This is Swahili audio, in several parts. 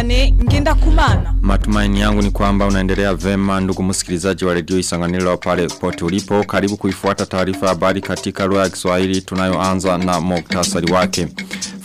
Habyarimana. Matumaini yangu ni kwamba unaendelea vema ndugu msikilizaji wa redio Isanganiro pale pote ulipo. Karibu kuifuata taarifa habari katika lugha ya Kiswahili tunayoanza na muktasari wake.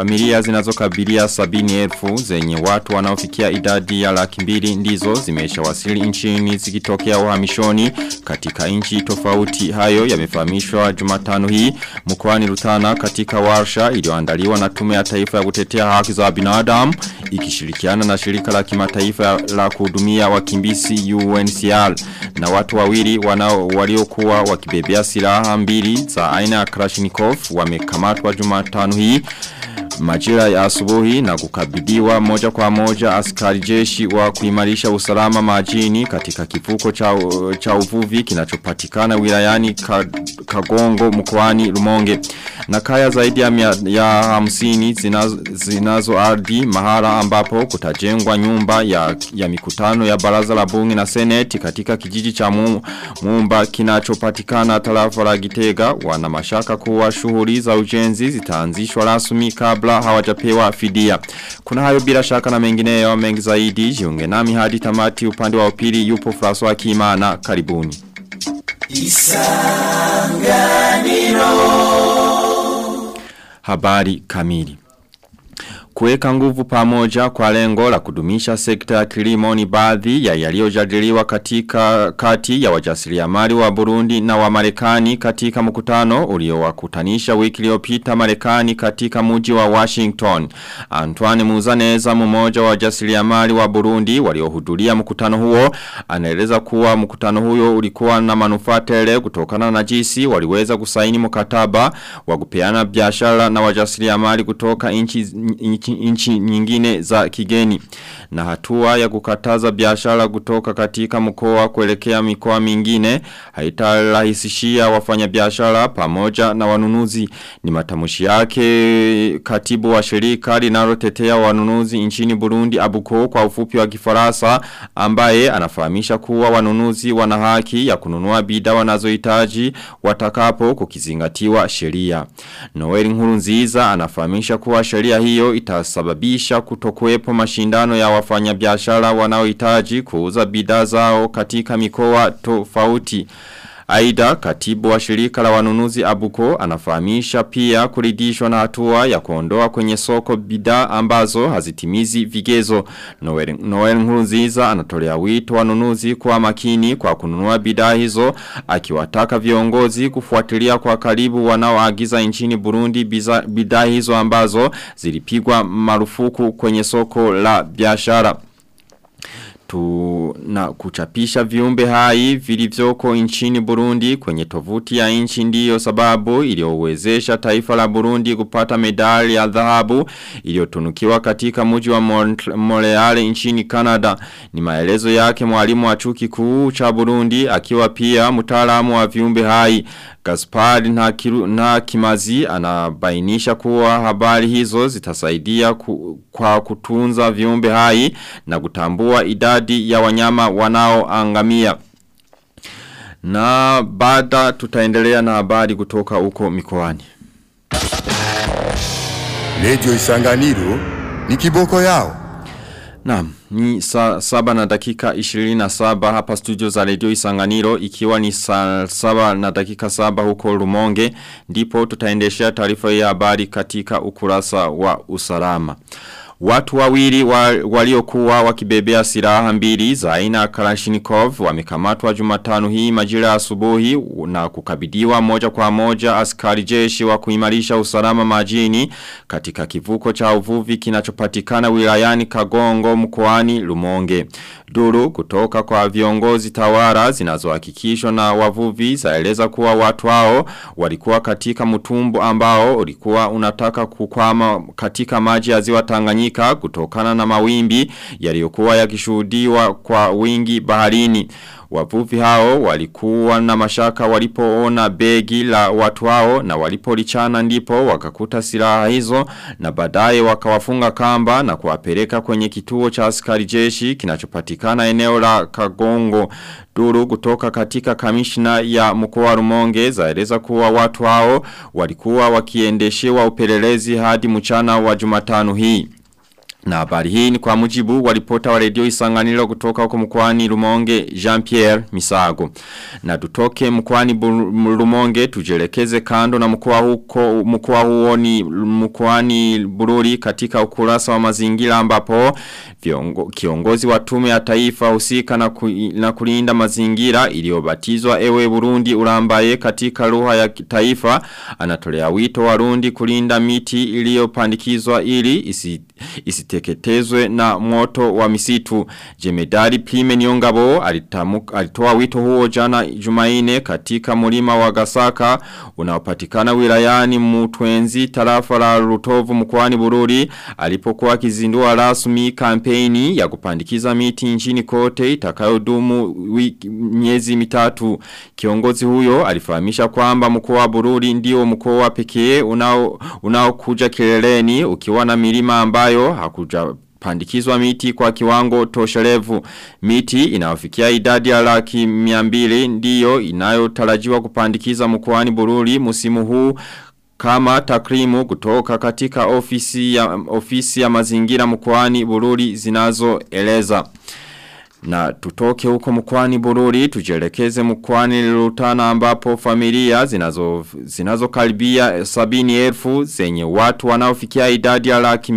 Familia zinazokabilia sabini elfu zenye watu wanaofikia idadi ya laki mbili ndizo zimesha wasili nchini zikitokea uhamishoni. Katika nchi tofauti hayo yamefahamishwa Jumatano hii mkoani Rutana katika warsha iliyoandaliwa na tume ya taifa ya kutetea haki za binadamu ikishirikiana na shirika la kimataifa la kuhudumia wakimbizi UNCR na watu wawili wanao waliokuwa wakibebea silaha mbili za aina ya Kalashnikov wamekamatwa Jumatano hii majira ya asubuhi na kukabidhiwa moja kwa moja askari jeshi wa kuimarisha usalama majini katika kifuko cha, cha uvuvi kinachopatikana wilayani Kagongo mkoani Rumonge na kaya zaidi ya, mia, ya hamsini zinazo, zinazo ardhi mahala ambapo kutajengwa nyumba ya, ya mikutano ya baraza la bunge na seneti katika kijiji cha mumba kinachopatikana tarafa la Gitega. Wana mashaka kuwa shughuli za ujenzi zitaanzishwa rasmi kabla hawajapewa fidia. Kuna hayo bila shaka na mengineyo mengi zaidi jiunge nami hadi tamati upande wa upili yupo François Kimana karibuni. Isanganiro Habari kamili Kuweka nguvu pamoja kwa lengo la kudumisha sekta ya kilimo ni baadhi ya yaliyojadiliwa katika kati ya wajasiriamali wa Burundi na wa Marekani katika mkutano uliowakutanisha wiki iliyopita Marekani katika mji wa Washington. Antoine Muzaneza mmoja wa wajasiriamali wa Burundi waliohudhuria mkutano huo anaeleza kuwa mkutano huo ulikuwa na manufaa tele kutokana na jinsi waliweza kusaini mkataba wa kupeana biashara na wajasiriamali kutoka nchi nchi nyingine za kigeni. Na hatua ya kukataza biashara kutoka katika mkoa kuelekea mikoa mingine haitarahisishia wafanyabiashara pamoja na wanunuzi. Ni matamushi yake katibu wa shirika linalotetea wanunuzi nchini Burundi Abuko kwa ufupi wa Kifaransa ambaye anafahamisha kuwa wanunuzi wana haki ya kununua bidhaa wanazohitaji watakapo kukizingatiwa sheria. Noel Nkurunziza anafahamisha kuwa sheria hiyo itasababisha kutokuwepo mashindano ya wafanyabiashara wanaohitaji kuuza bidhaa zao katika mikoa tofauti. Aida katibu wa shirika la wanunuzi Abuko anafahamisha pia kuridishwa na hatua ya kuondoa kwenye soko bidhaa ambazo hazitimizi vigezo. Noel, Noel Nkurunziza anatolea wito wanunuzi kwa makini kwa kununua bidhaa hizo akiwataka viongozi kufuatilia kwa karibu wanaoagiza nchini Burundi bidhaa hizo ambazo zilipigwa marufuku kwenye soko la biashara tu na kuchapisha viumbe hai vilivyoko nchini Burundi kwenye tovuti ya nchi ndiyo sababu iliyowezesha taifa la Burundi kupata medali ya dhahabu iliyotunukiwa katika mji wa Montreal nchini Canada. Ni maelezo yake mwalimu wa chuo kikuu cha Burundi akiwa pia mtaalamu wa viumbe hai. Gaspard na, kiru, na Kimazi anabainisha kuwa habari hizo zitasaidia ku, kwa kutunza viumbe hai na kutambua idadi ya wanyama wanaoangamia. Na baada tutaendelea na habari kutoka huko mikoani. Radio Isanganiro ni kiboko yao. Naam, ni saa saba na dakika 27 hapa studio za Radio Isanganiro ikiwa ni saa saba na dakika saba huko Rumonge ndipo tutaendeshea taarifa ya habari katika ukurasa wa usalama. Watu wawili wa, waliokuwa wakibebea silaha mbili za aina Kalashnikov wamekamatwa Jumatano hii majira asubuhi na kukabidhiwa moja kwa moja askari jeshi wa kuimarisha usalama majini katika kivuko cha uvuvi kinachopatikana wilayani Kagongo mkoani Lumonge. Duru kutoka kwa viongozi tawara zinazohakikishwa na wavuvi zaeleza kuwa watu hao walikuwa katika mtumbo ambao ulikuwa unataka kukwama katika maji ya ziwa Tanganyika kutokana na mawimbi yaliyokuwa yakishuhudiwa kwa wingi baharini. Wavuvi hao walikuwa na mashaka walipoona begi la watu hao na walipolichana ndipo wakakuta silaha hizo na baadaye wakawafunga kamba na kuwapeleka kwenye kituo cha askari jeshi kinachopatikana eneo la Kagongo. Duru kutoka katika kamishna ya mkoa Rumonge zaeleza kuwa watu hao walikuwa wakiendeshewa upelelezi hadi mchana wa Jumatano hii. Na habari hii ni kwa mujibu wa ripota wa redio isanganilo kutoka huko mkwani Rumonge Jean-Pierre Misago. Na tutoke mkwani Rumonge tujelekeze kando na mkoa huko mkoa huo ni mkwani Bururi katika ukurasa wa mazingira ambapo viongo, kiongozi wa tume ya taifa husika na, ku, na kulinda mazingira iliyobatizwa ewe Burundi urambaye katika lugha ya taifa anatolea wito warundi kulinda miti iliyopandikizwa ili isi, isiteketezwe na moto wa misitu. Jemedari Plime Nyongabo alitoa wito huo jana Jumaine katika mulima wa Gasaka unaopatikana wilayani Mutwenzi tarafa la Rutovu mkwani Bururi alipokuwa kizindua rasmi kampeni ya kupandikiza miti nchini kote itakayodumu miezi mitatu. Kiongozi huyo alifahamisha kwamba mkoa wa Bururi ndio mkoa pekee unao unaokuja kileleni ukiwa na milima ambayo hakuja pandikizwa miti kwa kiwango tosherevu Miti inawafikia idadi ya laki miambili ndiyo inayotarajiwa kupandikiza mkoani Bururi musimu huu kama takrimu kutoka katika ofisi ya, ofisi ya mazingira mkoani Bururi zinazoeleza. Na tutoke huko mkwani bururi, tujelekeze mkwani lutana ambapo familia zinazo, zinazo kalibia sabini elfu zenye watu wanaofikia idadi ya laki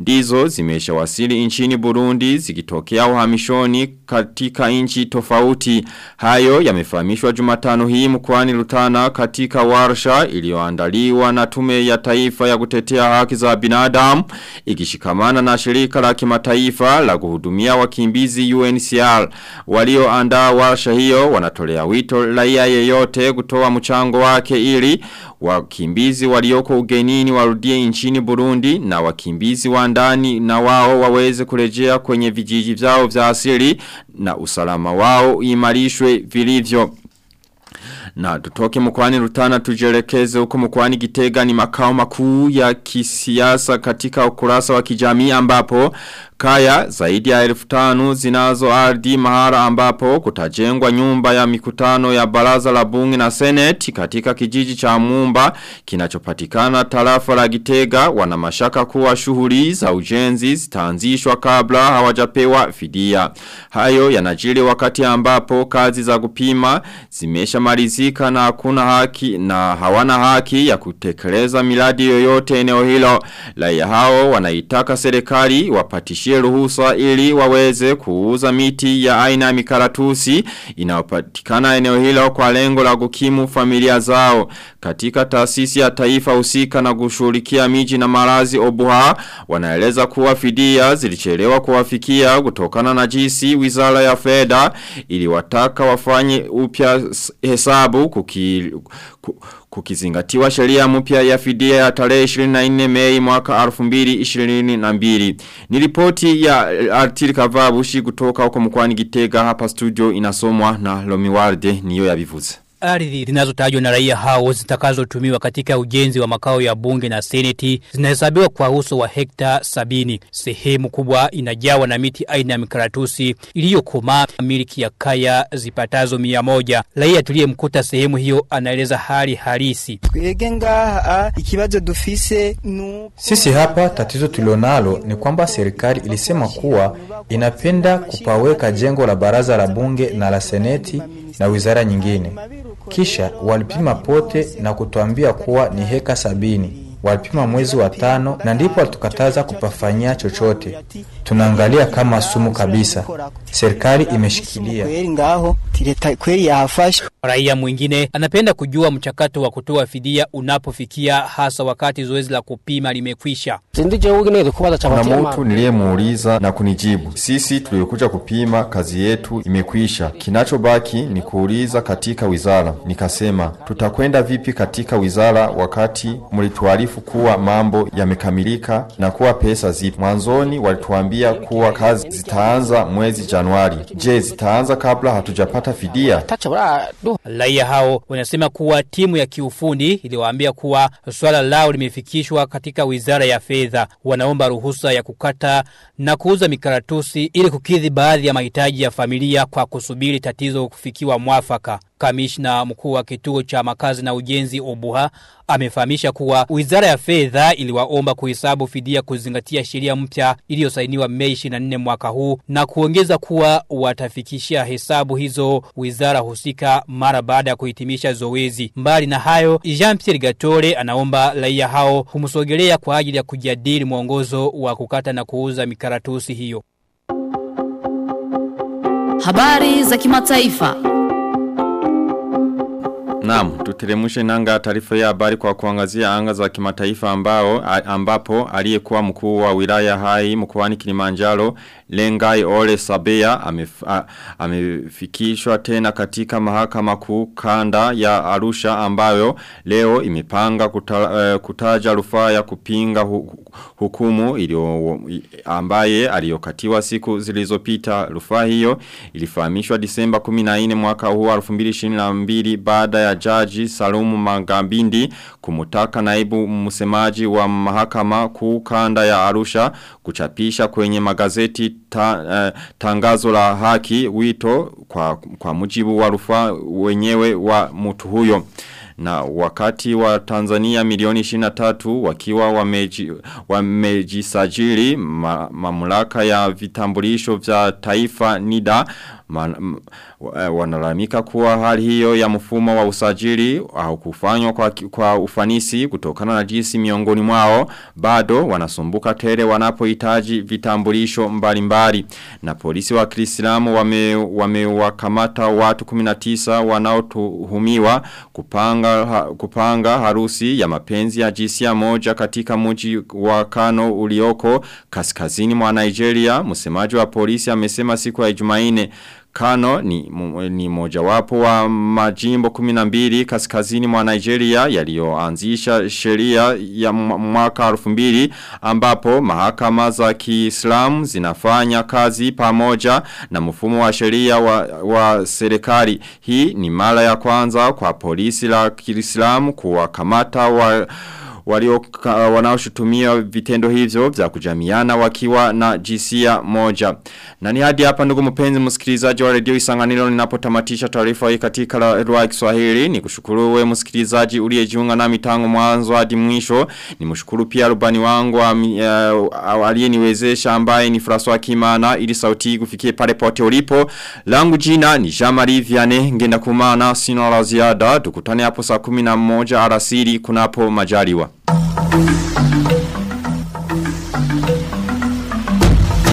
ndizo zimesha wasili nchini Burundi zikitokea uhamishoni katika nchi tofauti. Hayo yamefahamishwa Jumatano hii mkwani lutana katika warsha iliyoandaliwa na tume ya taifa ya kutetea haki za binadamu ikishikamana na shirika la kimataifa la kuhudumia wakimbizi UNCR walioandaa warsha hiyo wanatolea wito laia yeyote kutoa mchango wake ili wakimbizi walioko ugenini warudie nchini Burundi na wakimbizi wa ndani na wao waweze kurejea kwenye vijiji vyao vya asili na usalama wao imarishwe vilivyo. Na tutoke mkwani rutana tujelekeze huko mkwani gitega ni makao makuu ya kisiasa katika ukurasa wa kijamii ambapo Kaya zaidi ya elfu tanu zinazo ardhi mahara ambapo kutajengwa nyumba ya mikutano ya baraza la bunge na seneti katika kijiji cha mumba kinachopatikana tarafa la gitega wana mashaka kuwa shughuli za ujenzi zitaanzishwa kabla hawajapewa fidia. Hayo yanajiri wakati ambapo kazi za kupima zimeshamalizika na hakuna haki na hawana haki ya kutekeleza miradi yoyote eneo hilo. Raia hao wanaitaka serikali wapatishie ruhusa ili waweze kuuza miti ya aina mikaratusi inayopatikana eneo hilo kwa lengo la kukimu familia zao. Katika taasisi ya taifa husika na kushughulikia miji na marazi obuha wanaeleza kuwa fidia zilichelewa kuwafikia kutokana na jinsi wizara ya fedha ili wataka wafanye upya hesabu kuki, kukizingatiwa sheria mpya ya fidia ya tarehe 24 Mei mwaka 2022. Ni ripoti ya Artiri Kavabushi kutoka huko mkoani Gitega hapa studio inasomwa na Lomiwalde niyo yabivuze. Ardhi zinazotajwa na raia hao zitakazotumiwa katika ujenzi wa makao ya bunge na seneti zinahesabiwa kwa uso wa hekta sabini. Sehemu kubwa inajawa na miti aina ya mikaratusi iliyokomaa miliki ya kaya zipatazo mia moja. Raia tuliyemkuta sehemu hiyo anaeleza hali halisi. Sisi hapa tatizo tulionalo ni kwamba serikali ilisema kuwa inapenda kupaweka jengo la baraza la bunge na la seneti na wizara nyingine. Kisha walipima pote na kutuambia kuwa ni heka sabini. Walipima mwezi wa tano na ndipo walitukataza kupafanyia chochote. Tunaangalia kama sumu kabisa. Serikali imeshikilia. Raia mwingine anapenda kujua mchakato wa kutoa fidia unapofikia hasa wakati zoezi la kupima limekwisha. Kuna mtu niliyemuuliza na kunijibu, sisi tuliokuja kupima kazi yetu imekwisha, kinachobaki ni kuuliza katika wizara. Nikasema tutakwenda vipi katika wizara wakati mlituarifu kuwa mambo yamekamilika na kuwa pesa zipo. Mwanzoni walituambia kuwa kazi zitaanza mwezi Januari. Je, zitaanza kabla hatujapata fidia? Raia hao wanasema kuwa timu ya kiufundi iliwaambia kuwa swala lao limefikishwa katika wizara ya fedha. Wanaomba ruhusa ya kukata na kuuza mikaratusi ili kukidhi baadhi ya mahitaji ya familia kwa kusubiri tatizo kufikiwa mwafaka. Kamishna mkuu wa kituo cha makazi na ujenzi Obuha amefahamisha kuwa Wizara ya Fedha iliwaomba kuhesabu fidia kuzingatia sheria mpya iliyosainiwa Mei 24 mwaka huu na kuongeza kuwa watafikishia hesabu hizo wizara husika mara baada ya kuhitimisha zoezi. Mbali na hayo, Jean-Pierre Gatore anaomba raia hao kumsogelea kwa ajili ya kujadili mwongozo wa kukata na kuuza mikaratusi hiyo. Habari za kimataifa. Naam, tuteremushe nanga taarifa ya habari kwa kuangazia anga za kimataifa ambao ambapo aliyekuwa mkuu wa wilaya hai mkoani Kilimanjaro Lengai Ole Sabea amefikishwa tena katika mahakama kuu kanda ya Arusha ambayo leo imepanga kuta, uh, kutaja rufaa ya kupinga hu, hukumu ilio ambaye aliyokatiwa siku zilizopita. Rufaa hiyo ilifahamishwa Disemba 14 mwaka huu 2022 baada ya jaji Salumu Mangambindi kumutaka naibu musemaji wa mahakama kukanda ya Arusha kuchapisha kwenye magazeti ta, eh, tangazo la haki wito kwa, kwa mujibu wa rufaa wenyewe wa mtu huyo. Na wakati wa Tanzania milioni 23 wakiwa wameji, wamejisajili ma, mamlaka ya vitambulisho vya taifa NIDA man, wanalamika kuwa hali hiyo ya mfumo wa usajili au kufanywa kwa, kwa ufanisi kutokana na jinsi miongoni mwao bado wanasumbuka tele wanapohitaji vitambulisho mbalimbali. Na polisi wa Kiislamu wamewakamata wame watu 19 wanaotuhumiwa kupanga ha, kupanga harusi ya mapenzi ya jinsia moja katika mji wa Kano ulioko kaskazini mwa Nigeria. Msemaji wa polisi amesema siku ya Jumanne Kano ni, ni mojawapo wa majimbo kuminambili kaskazini mwa Nigeria yaliyoanzisha sheria ya mwaka 2000 ambapo mahakama za Kiislamu zinafanya kazi pamoja na mfumo wa sheria wa, wa serikali. Hii ni mara ya kwanza kwa polisi la Kiislamu kuwakamata wa walio wanaoshutumia vitendo hivyo vya kujamiana wakiwa na jisia moja. Na ni hadi hapa ndugu mpenzi msikilizaji wa redio Isanganiro ninapotamatisha taarifa hii katika lugha ya Kiswahili. Nikushukuru wewe msikilizaji uliyejiunga nami tangu mwanzo hadi mwisho. Nimshukuru pia rubani wangu uh, aliyeniwezesha ambaye ni François Kimana ili sauti kufikie pale pote ulipo. Langu jina ni Jean-Marie Vianney ngenda kumana sina la ziada. Tukutane hapo saa 11 alasiri kunapo majaliwa.